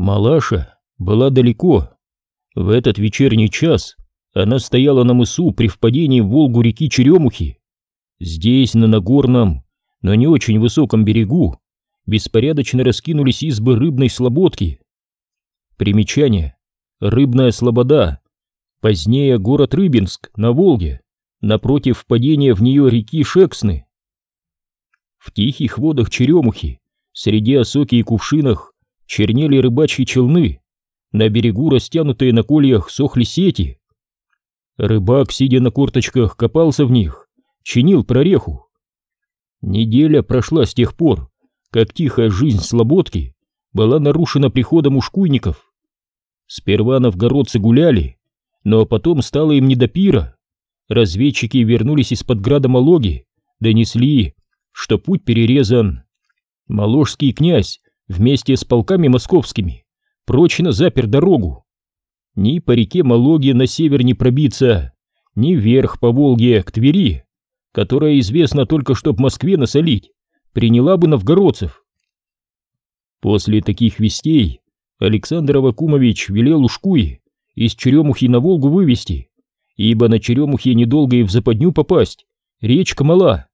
Малаша была далеко. В этот вечерний час она стояла на мысу при впадении в Волгу реки Черемухи. Здесь, на Нагорном, но не очень высоком берегу, беспорядочно раскинулись избы рыбной слободки. Примечание. Рыбная слобода. Позднее город Рыбинск на Волге, напротив впадения в нее реки Шексны. В тихих водах Черемухи, среди осоки и кувшинах, чернели рыбачьи челны, на берегу растянутые на кольях сохли сети. Рыбак, сидя на корточках, копался в них, чинил прореху. Неделя прошла с тех пор, как тихая жизнь слободки была нарушена приходом ушкуйников. Сперва новгородцы гуляли, но потом стало им не до пира. Разведчики вернулись из-под града Малоги, донесли, что путь перерезан. Моложский князь вместе с полками московскими прочно запер дорогу. Ни по реке Малоги на север не пробиться, ни вверх по Волге к Твери, которая известна только чтоб Москве насолить, приняла бы новгородцев. После таких вестей Александр Авакумович велел Ушкуи из Черемухи на Волгу вывести, ибо на Черемухе недолго и в западню попасть, речка мала.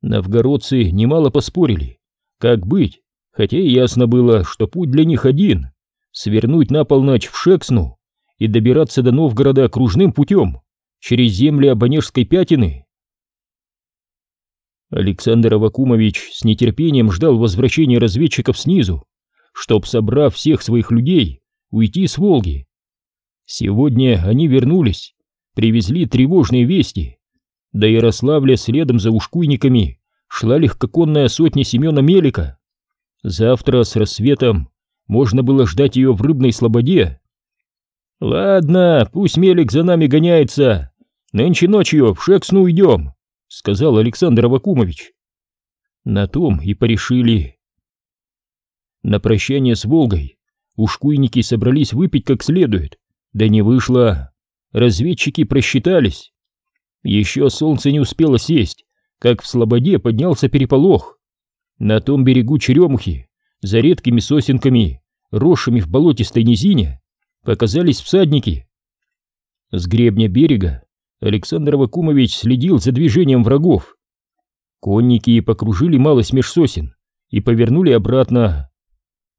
Новгородцы немало поспорили, как быть, хотя и ясно было, что путь для них один — свернуть на полночь в Шексну и добираться до Новгорода кружным путем, через земли Абонежской пятины. Александр Авакумович с нетерпением ждал возвращения разведчиков снизу, чтоб, собрав всех своих людей, уйти с Волги. Сегодня они вернулись, привезли тревожные вести. До Ярославля следом за ушкуйниками шла легкоконная сотня Семена Мелика. Завтра с рассветом можно было ждать ее в рыбной слободе. «Ладно, пусть Мелик за нами гоняется. Нынче ночью в Шексну уйдем», — сказал Александр Авакумович. На том и порешили. На прощание с Волгой ушкуйники собрались выпить как следует, да не вышло. Разведчики просчитались. Еще солнце не успело сесть, как в Слободе поднялся переполох. На том берегу Черемухи, за редкими сосенками, росшими в болотистой низине, показались всадники. С гребня берега Александр Вакумович следил за движением врагов. Конники покружили малость меж сосен и повернули обратно.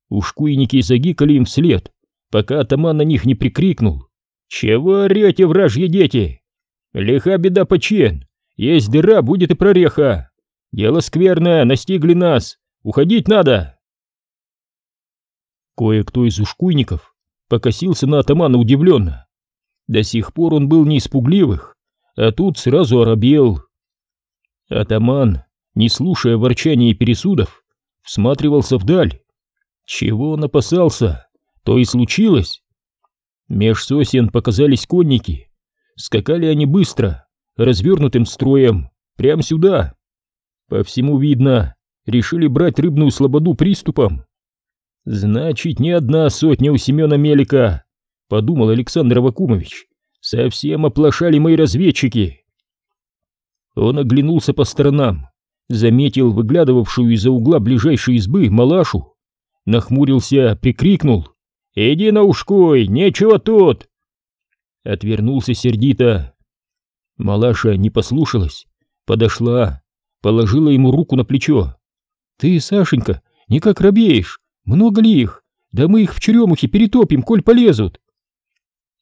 Ушкуйники загикали им вслед, пока атаман на них не прикрикнул. «Чего орете, вражьи дети? Лиха беда почен, есть дыра, будет и прореха. Дело скверное, настигли нас, уходить надо!» Кое-кто из ушкуйников покосился на атамана удивленно. До сих пор он был не испугливых, а тут сразу оробел. Атаман, не слушая ворчания и пересудов, всматривался вдаль. Чего он опасался, то и случилось. Меж сосен показались конники. Скакали они быстро, развернутым строем, прямо сюда. По всему видно, решили брать рыбную слободу приступом. Значит, не одна сотня у Семена Мелика, подумал Александр Авакумович. Совсем оплошали мои разведчики. Он оглянулся по сторонам, заметил выглядывавшую из-за угла ближайшей избы малашу нахмурился, прикрикнул. «Иди на ушкой, нечего тут!» Отвернулся сердито. Малаша не послушалась, подошла, положила ему руку на плечо. «Ты, Сашенька, никак робеешь, много ли их? Да мы их в черемухе перетопим, коль полезут!»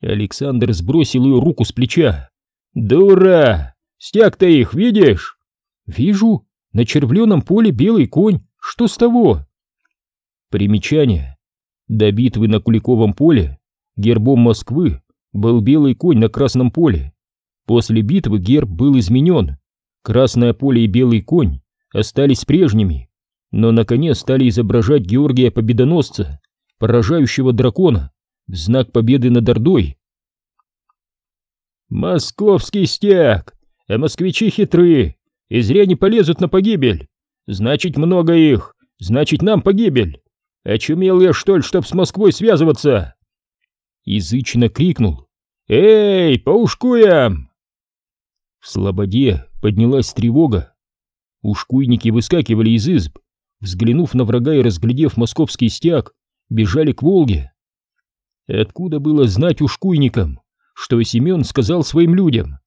Александр сбросил ее руку с плеча. «Дура! Стяг-то их видишь?» «Вижу, на червленом поле белый конь, что с того?» Примечание. До битвы на Куликовом поле гербом Москвы был белый конь на красном поле. После битвы герб был изменен. Красное поле и белый конь остались прежними, но наконец стали изображать Георгия Победоносца, поражающего дракона, в знак победы над Ордой. «Московский стяг! А москвичи хитры, и зря не полезут на погибель. Значит, много их, значит, нам погибель. Очумел я, что ли, чтоб с Москвой связываться?» Язычно крикнул. «Эй, по ушкуям!» В слободе поднялась тревога. Ушкуйники выскакивали из изб. Взглянув на врага и разглядев московский стяг, бежали к Волге. Откуда было знать ушкуйникам, что Семен сказал своим людям?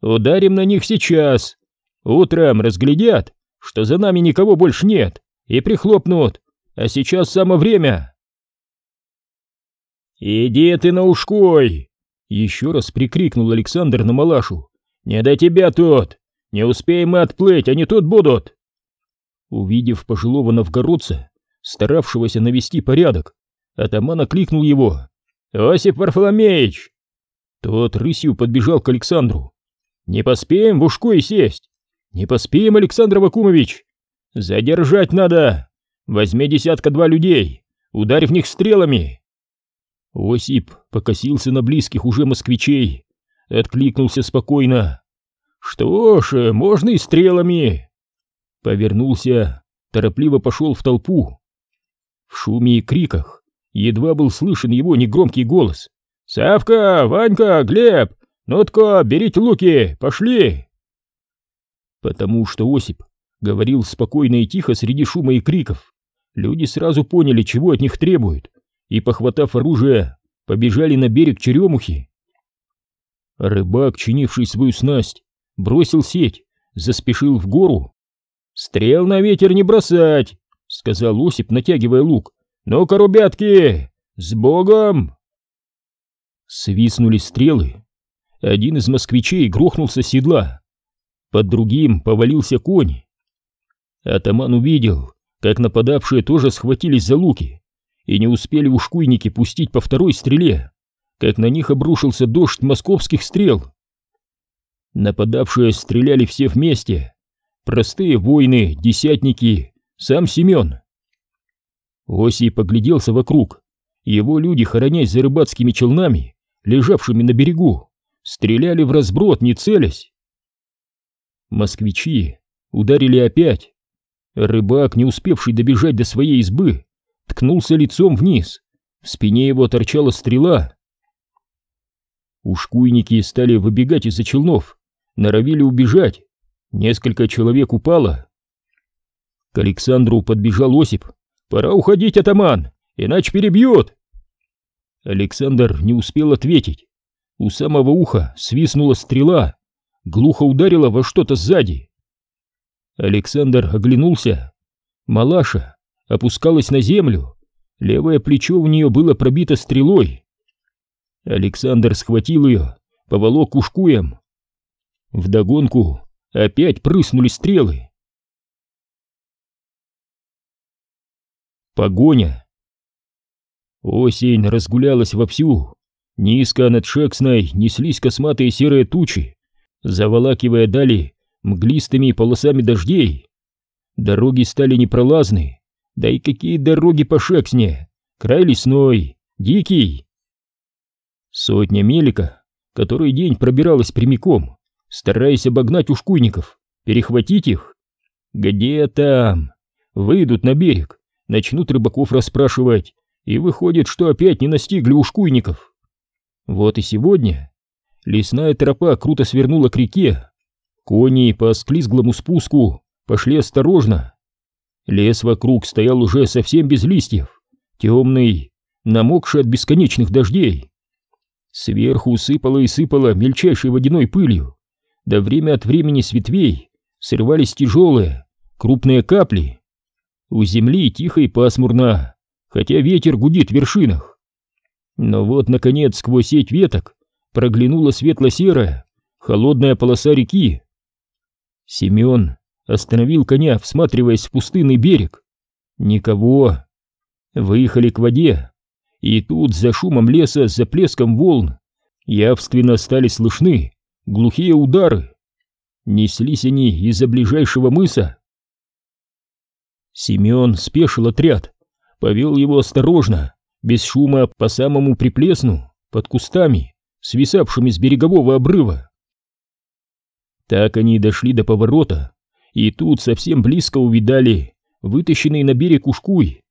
«Ударим на них сейчас. Утром разглядят, что за нами никого больше нет, и прихлопнут, а сейчас самое время». «Иди ты на ушкой!» — еще раз прикрикнул Александр на Малашу. «Не до тебя тут! Не успеем мы отплыть, они тут будут!» Увидев пожилого новгородца, старавшегося навести порядок, атаман окликнул его. «Осип Варфоломеич!» Тот рысью подбежал к Александру. «Не поспеем в ушко и сесть! Не поспеем, Александр Вакумович! Задержать надо! Возьми десятка-два людей, ударь в них стрелами!» Осип покосился на близких уже москвичей, откликнулся спокойно. «Что ж, можно и стрелами!» Повернулся, торопливо пошел в толпу. В шуме и криках едва был слышен его негромкий голос. «Савка, Ванька, Глеб, ну-тка, берите луки, пошли!» Потому что Осип говорил спокойно и тихо среди шума и криков. Люди сразу поняли, чего от них требуют, и, похватав оружие, побежали на берег Черемухи. Рыбак, чинивший свою снасть, бросил сеть, заспешил в гору «Стрел на ветер не бросать!» — сказал Осип, натягивая лук. «Ну-ка, ребятки, с Богом!» Свистнули стрелы. Один из москвичей грохнулся с седла. Под другим повалился конь. Атаман увидел, как нападавшие тоже схватились за луки, и не успели ушкуйники пустить по второй стреле, как на них обрушился дождь московских стрел. Нападавшие стреляли все вместе, Простые воины, десятники, сам Семен. Осий погляделся вокруг. Его люди, хоронясь за рыбацкими челнами, лежавшими на берегу, стреляли в разброд, не целясь. Москвичи ударили опять. Рыбак, не успевший добежать до своей избы, ткнулся лицом вниз. В спине его торчала стрела. Ушкуйники стали выбегать из-за челнов, норовили убежать, Несколько человек упало. К Александру подбежал Осип. «Пора уходить, атаман, иначе перебьют!» Александр не успел ответить. У самого уха свистнула стрела, глухо ударила во что-то сзади. Александр оглянулся. Малаша опускалась на землю, левое плечо у нее было пробито стрелой. Александр схватил ее, поволок ушкуем. Вдогонку Опять прыснули стрелы. Погоня. Осень разгулялась вовсю. Низко над Шексной неслись косматые серые тучи, заволакивая дали мглистыми полосами дождей. Дороги стали непролазны. Да и какие дороги по Шексне? Край лесной, дикий. Сотня мелика, который день пробиралась прямиком, стараясь обогнать ушкуйников, перехватить их. Где там? Выйдут на берег, начнут рыбаков расспрашивать, и выходит, что опять не настигли ушкуйников. Вот и сегодня лесная тропа круто свернула к реке. Кони по склизглому спуску пошли осторожно. Лес вокруг стоял уже совсем без листьев, темный, намокший от бесконечных дождей. Сверху сыпало и сыпало мельчайшей водяной пылью да время от времени с ветвей срывались тяжелые, крупные капли. У земли тихо и пасмурно, хотя ветер гудит в вершинах. Но вот, наконец, сквозь сеть веток проглянула светло-серая, холодная полоса реки. Семен остановил коня, всматриваясь в пустынный берег. Никого. Выехали к воде, и тут за шумом леса, за плеском волн явственно стали слышны глухие удары. Неслись они из-за ближайшего мыса. Семен спешил отряд, повел его осторожно, без шума по самому приплесну, под кустами, свисавшими с берегового обрыва. Так они дошли до поворота, и тут совсем близко увидали вытащенный на берег ушкуй.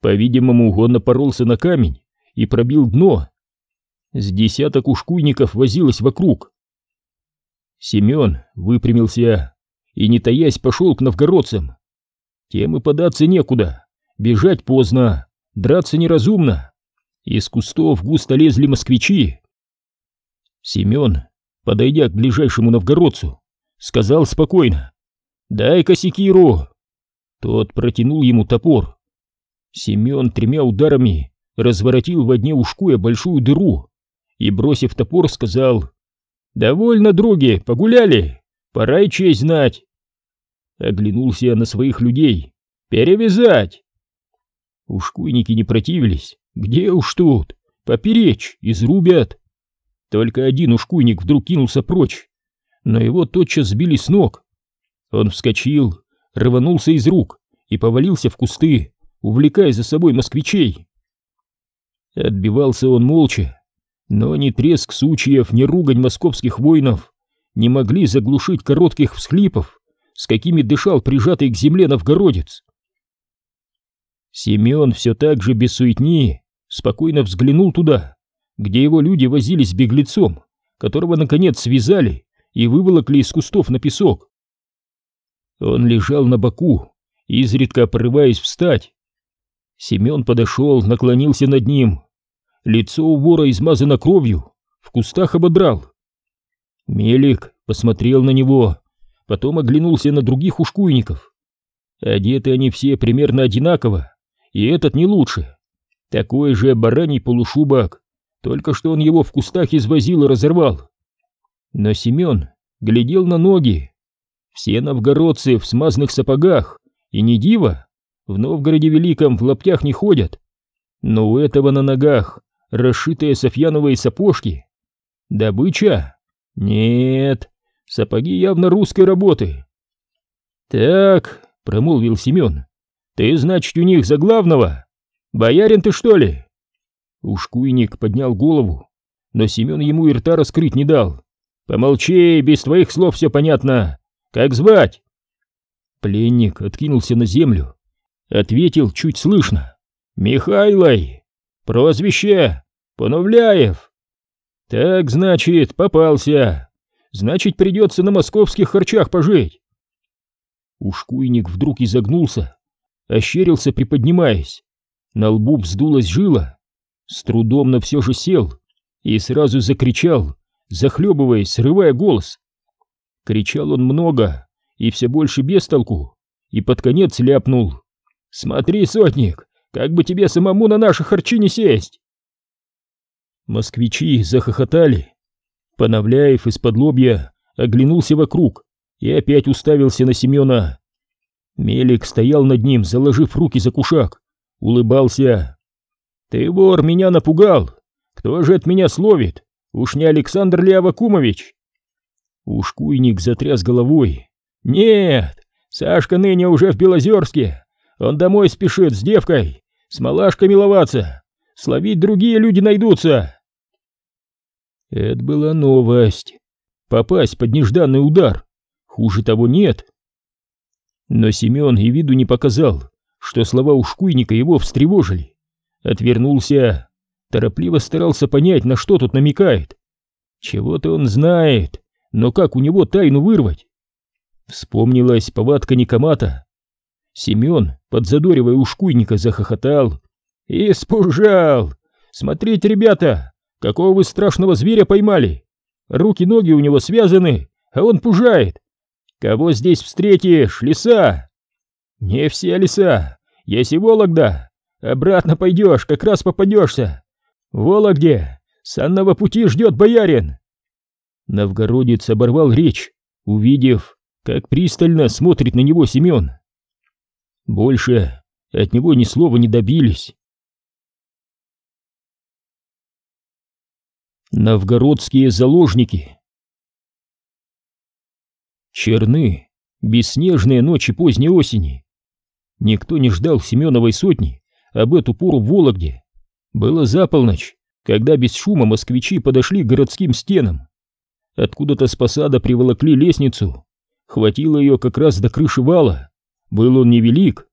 По-видимому, он напоролся на камень и пробил дно. С десяток ушкуйников возилось вокруг, Семен выпрямился и, не таясь, пошел к новгородцам. Тем и податься некуда, бежать поздно, драться неразумно. Из кустов густо лезли москвичи. Семен, подойдя к ближайшему новгородцу, сказал спокойно «Дай-ка секиру!» Тот протянул ему топор. Семен тремя ударами разворотил в одне ушкуя большую дыру и, бросив топор, сказал «Довольно, други, погуляли, пора и честь знать». Оглянулся на своих людей. «Перевязать!» Ушкуйники не противились. Где уж тут? Поперечь, изрубят. Только один ушкуйник вдруг кинулся прочь, но его тотчас сбили с ног. Он вскочил, рванулся из рук и повалился в кусты, увлекая за собой москвичей. Отбивался он молча, но ни треск сучьев, ни ругань московских воинов не могли заглушить коротких всхлипов, с какими дышал прижатый к земле новгородец. Семен все так же без суетни спокойно взглянул туда, где его люди возились с беглецом, которого, наконец, связали и выволокли из кустов на песок. Он лежал на боку, изредка порываясь встать. Семен подошел, наклонился над ним. Лицо у вора измазано кровью, в кустах ободрал. Мелик посмотрел на него, потом оглянулся на других ушкуйников. Одеты они все примерно одинаково, и этот не лучше. Такой же бараний полушубок, только что он его в кустах извозил и разорвал. Но Семен глядел на ноги. Все новгородцы в смазных сапогах, и не диво, в Новгороде Великом в лаптях не ходят. Но у этого на ногах расшитые софьяновые сапожки. Добыча? Нет, сапоги явно русской работы. Так, промолвил Семен, ты, значит, у них за главного? Боярин ты, что ли? Ушкуйник поднял голову, но Семен ему и рта раскрыть не дал. Помолчи, без твоих слов все понятно. Как звать? Пленник откинулся на землю, ответил чуть слышно. Михайлой, прозвище Поновляев. Так, значит, попался. Значит, придется на московских харчах пожить. Ушкуйник вдруг изогнулся, ощерился, приподнимаясь. На лбу вздулась жила. С трудом, но все же сел и сразу закричал, захлебываясь, срывая голос. Кричал он много и все больше без толку, и под конец ляпнул. «Смотри, сотник, как бы тебе самому на наши харчи не сесть!» Москвичи захохотали. Поновляев из-под лобья оглянулся вокруг и опять уставился на Семена. Мелик стоял над ним, заложив руки за кушак, улыбался. «Ты, вор, меня напугал! Кто же от меня словит? Уж не Александр ли Авакумович?» Ушкуйник затряс головой. «Нет, Сашка ныне уже в Белозерске. Он домой спешит с девкой, с малашкой миловаться. Словить другие люди найдутся». Это была новость. Попасть под нежданный удар. Хуже того нет. Но Семен и виду не показал, что слова ушкуйника его встревожили. Отвернулся, торопливо старался понять, на что тут намекает. Чего-то он знает, но как у него тайну вырвать? Вспомнилась повадка Никомата. Семен, подзадоривая ушкуйника, захохотал. «Испужал! Смотрите, ребята, какого вы страшного зверя поймали! Руки-ноги у него связаны, а он пужает! Кого здесь встретишь, лиса?» «Не все лиса, есть и Вологда! Обратно пойдешь, как раз попадешься! В Вологде санного пути ждет боярин!» Новгородец оборвал речь, увидев, как пристально смотрит на него Семен. Больше от него ни слова не добились. Новгородские заложники Черны, бесснежные ночи поздней осени. Никто не ждал Семеновой сотни об эту пору в Вологде. Было за полночь, когда без шума москвичи подошли к городским стенам. Откуда-то с посада приволокли лестницу. Хватило ее как раз до крыши вала. Был он невелик.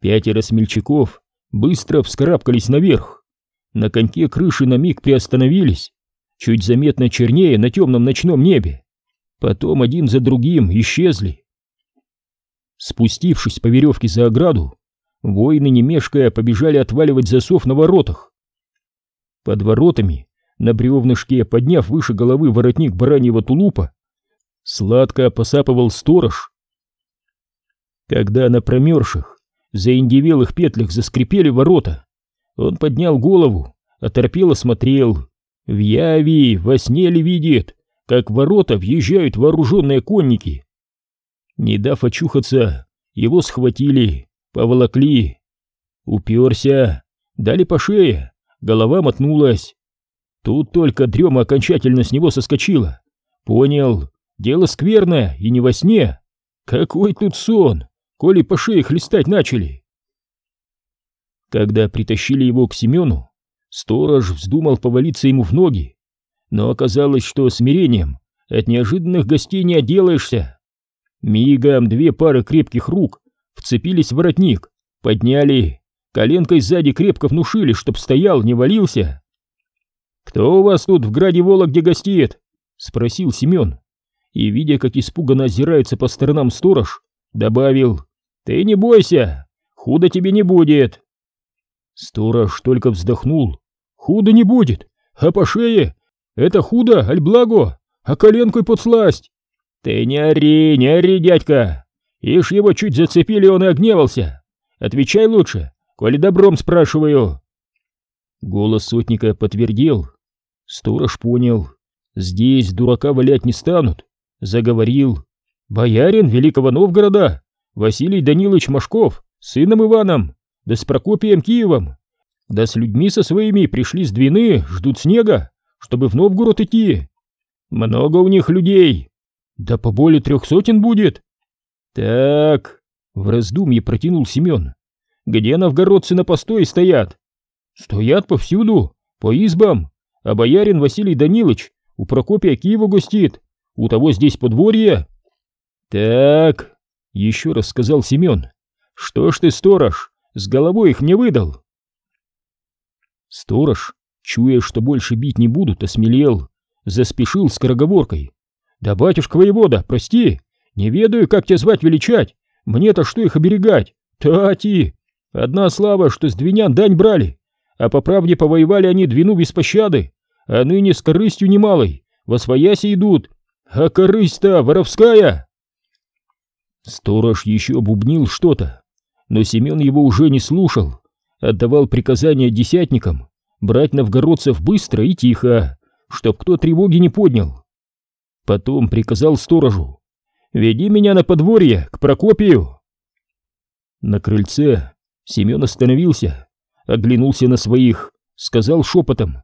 Пятеро смельчаков быстро вскарабкались наверх. На коньке крыши на миг приостановились, чуть заметно чернее на темном ночном небе. Потом один за другим исчезли. Спустившись по веревке за ограду, Воины, не мешкая, побежали отваливать засов на воротах. Под воротами, на бревнышке, подняв выше головы воротник бараньего тулупа, сладко посапывал сторож. Когда на промерзших, заиндевелых петлях заскрипели ворота, он поднял голову, оторпело смотрел. В яви, во сне ли видит, как ворота въезжают вооруженные конники. Не дав очухаться, его схватили, поволокли. Уперся, дали по шее, голова мотнулась. Тут только дрема окончательно с него соскочила. Понял, дело скверное и не во сне. Какой тут сон, коли по шее хлестать начали. Когда притащили его к Семену, сторож вздумал повалиться ему в ноги, но оказалось, что смирением от неожиданных гостей не отделаешься. Мигом две пары крепких рук вцепились в воротник, подняли, коленкой сзади крепко внушили, чтоб стоял, не валился. «Кто у вас тут в граде Вологде гостит?» — спросил Семен. И, видя, как испуганно озирается по сторонам сторож, добавил, «Ты не бойся, худо тебе не будет». Сторож только вздохнул. «Худо не будет, а по шее это худо, аль благо, а коленкой подсласть». «Ты не ори, не ори, дядька, Ишь его чуть зацепили, он и огневался. Отвечай лучше, коли добром спрашиваю. Голос сотника подтвердил. Сторож понял. Здесь дурака валять не станут. Заговорил. Боярин Великого Новгорода, Василий Данилович Машков, сыном Иваном, да с Прокопием Киевом, да с людьми со своими пришли с Двины, ждут снега, чтобы в Новгород идти. Много у них людей. Да по более трех сотен будет. «Так», — в раздумье протянул Семен, — «где новгородцы на постой стоят?» «Стоят повсюду, по избам, а боярин Василий Данилович у Прокопия Киева гостит, у того здесь подворье». «Так», — еще раз сказал Семен, — «что ж ты, сторож, с головой их не выдал?» Сторож, чуя, что больше бить не будут, осмелел, заспешил скороговоркой. «Да батюшка воевода, прости, не ведаю, как тебя звать величать. Мне-то что их оберегать? Тати! Одна слава, что с двинян дань брали. А по правде повоевали они двину без пощады. А ныне с корыстью немалой. Во свояси идут. А корысть-то воровская!» Сторож еще бубнил что-то, но Семен его уже не слушал. Отдавал приказания десятникам брать новгородцев быстро и тихо, чтоб кто тревоги не поднял. Потом приказал сторожу Веди меня на подворье, к Прокопию!» На крыльце Семен остановился, оглянулся на своих, сказал шепотом.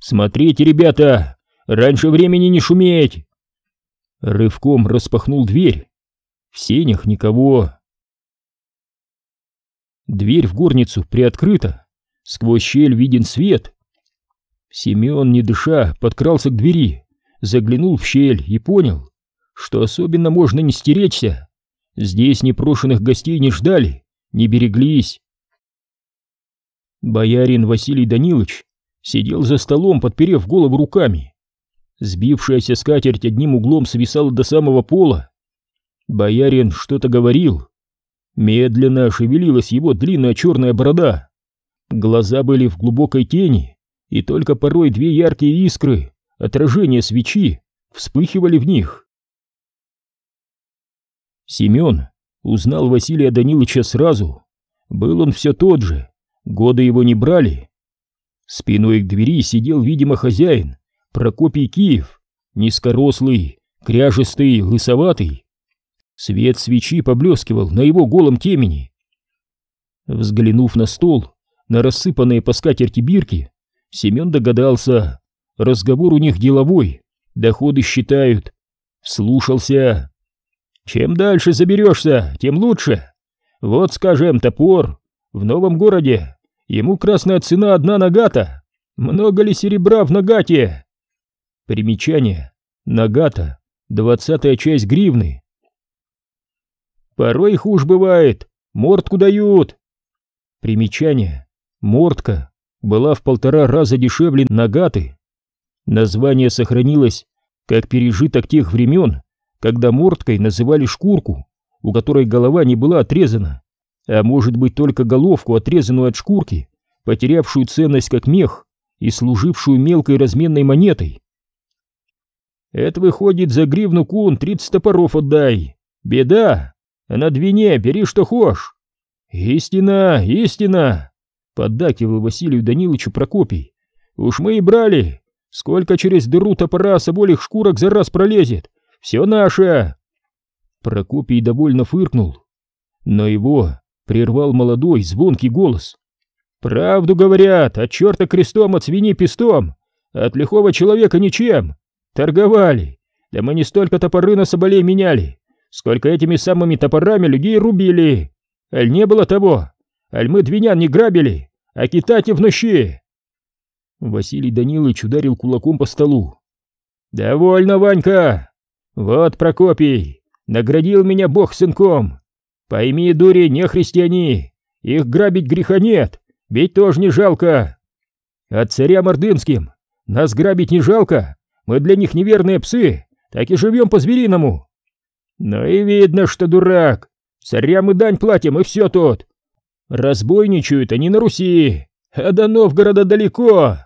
«Смотрите, ребята, раньше времени не шуметь!» Рывком распахнул дверь. В сенях никого. Дверь в горницу приоткрыта, сквозь щель виден свет. Семен, не дыша, подкрался к двери, заглянул в щель и понял, что особенно можно не стеречься. Здесь непрошенных гостей не ждали, не береглись. Боярин Василий Данилович сидел за столом, подперев голову руками. Сбившаяся скатерть одним углом свисала до самого пола. Боярин что-то говорил. Медленно шевелилась его длинная черная борода. Глаза были в глубокой тени, и только порой две яркие искры, отражение свечи, вспыхивали в них. Семен узнал Василия Даниловича сразу. Был он все тот же, годы его не брали. Спиной к двери сидел, видимо, хозяин, Прокопий Киев, низкорослый, кряжестый, лысоватый. Свет свечи поблескивал на его голом темени. Взглянув на стол, на рассыпанные по скатерти бирки, Семен догадался, разговор у них деловой, доходы считают. Слушался. Чем дальше заберешься, тем лучше. Вот, скажем, топор. В новом городе ему красная цена одна нагата. Много ли серебра в нагате? Примечание. Нагата. Двадцатая часть гривны. Порой хуже бывает. Мортку дают. Примечание. Мортка была в полтора раза дешевле нагаты. Название сохранилось как пережиток тех времен, когда мордкой называли шкурку, у которой голова не была отрезана, а может быть только головку, отрезанную от шкурки, потерявшую ценность как мех и служившую мелкой разменной монетой. Это выходит за гривну кун тридцать топоров отдай. Беда, на двине бери что хошь. Истина, истина, поддакивал Василию Даниловичу Прокопий. Уж мы и брали. Сколько через дыру топора соболих шкурок за раз пролезет. Все наше. Прокопий довольно фыркнул. Но его прервал молодой звонкий голос. «Правду говорят, от черта крестом, от свиньи пестом, от лихого человека ничем. Торговали, да мы не столько топоры на соболей меняли, сколько этими самыми топорами людей рубили. Аль не было того, аль мы двинян не грабили, а китати в ночи!» Василий Данилович ударил кулаком по столу. «Довольно, Ванька! Вот, Прокопий, наградил меня Бог сынком, Пойми, дури, не христиане, их грабить греха нет, ведь тоже не жалко. От царя Мордынским нас грабить не жалко, мы для них неверные псы, так и живем по-звериному. Ну и видно, что дурак, царям мы дань платим, и все тут. Разбойничают они на Руси, а до Новгорода далеко.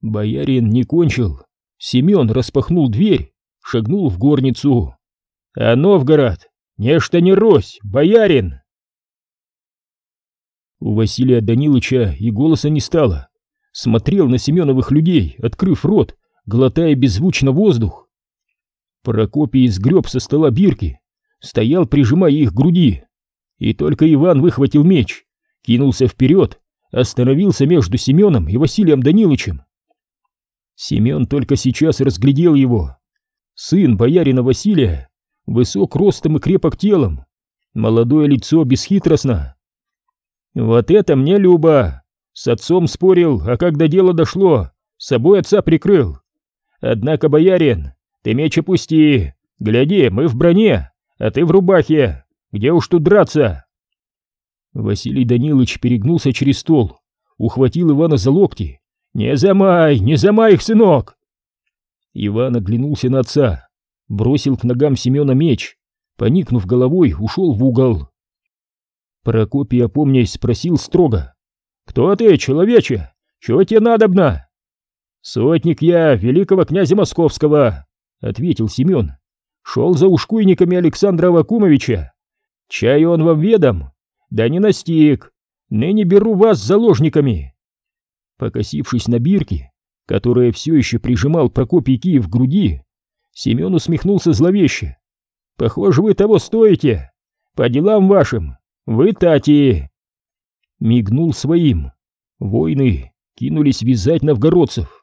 Боярин не кончил. Семен распахнул дверь, шагнул в горницу. А Новгород Нечто не Рось, боярин!» У Василия Данилыча и голоса не стало. Смотрел на Семеновых людей, открыв рот, глотая беззвучно воздух. Прокопий сгреб со стола бирки, стоял, прижимая их к груди. И только Иван выхватил меч, кинулся вперед, остановился между Семеном и Василием Данилычем. Семен только сейчас разглядел его. Сын боярина Василия высок ростом и крепок телом, молодое лицо бесхитростно. «Вот это мне Люба!» С отцом спорил, а когда дело дошло, собой отца прикрыл. Однако, боярин, ты меч опусти, гляди, мы в броне, а ты в рубахе, где уж тут драться?» Василий Данилович перегнулся через стол, ухватил Ивана за локти. «Не замай, не замай их, сынок!» Иван оглянулся на отца бросил к ногам Семена меч, поникнув головой, ушел в угол. Прокопий, опомнясь, спросил строго. «Кто ты, человече? Чего тебе надобно?» «Сотник я, великого князя Московского», — ответил Семен. «Шел за ушкуйниками Александра Вакумовича. Чай он вам ведом? Да не настиг. Ныне беру вас заложниками». Покосившись на бирки, которая все еще прижимал Прокопий Киев к груди, Семен усмехнулся зловеще. «Похоже, вы того стоите. По делам вашим. Вы тати!» Мигнул своим. Воины кинулись вязать новгородцев.